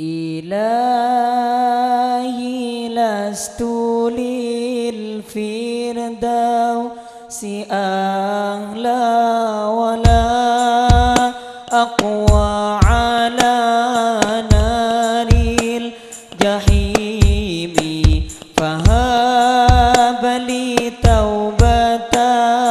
إلهي لست للفردوس أهلا ولا أقوى على نار الجحيم. فهب لي توبتا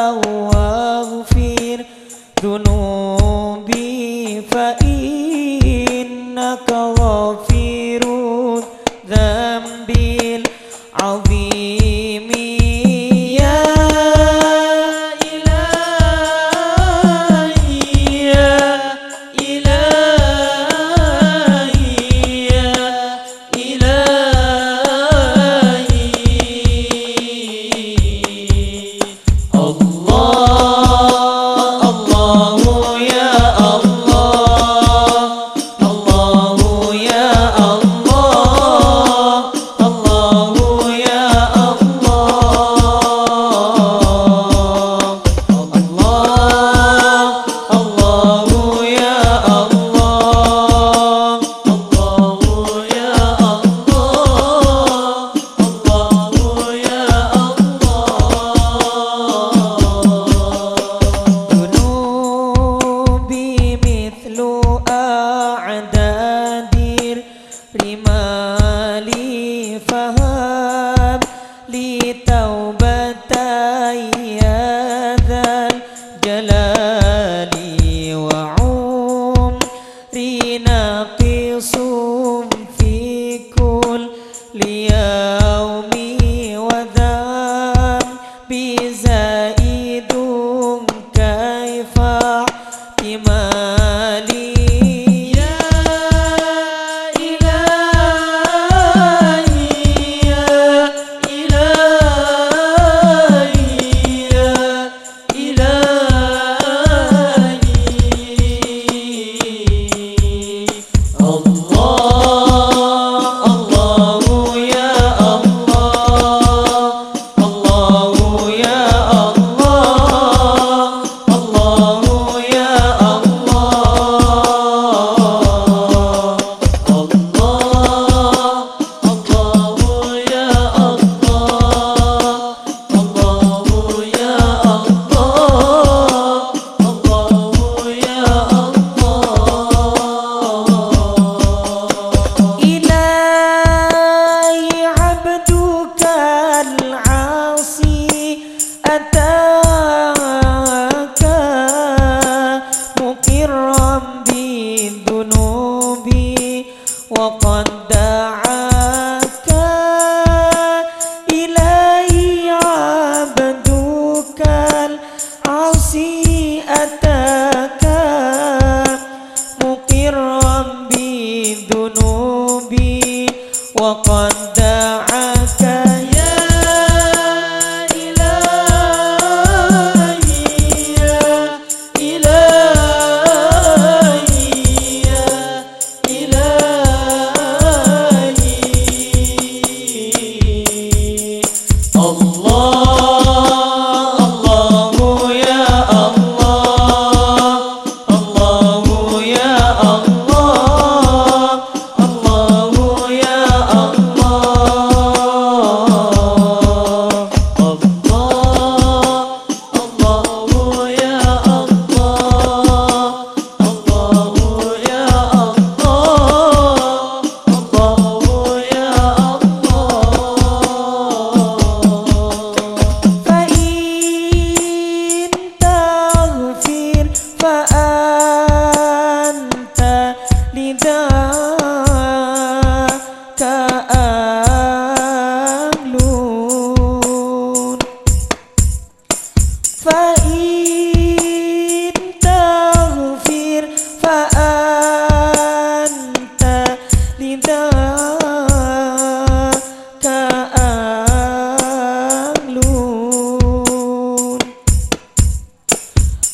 دعاك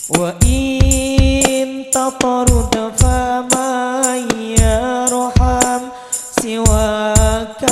وإن تطرد فما يرحم سواك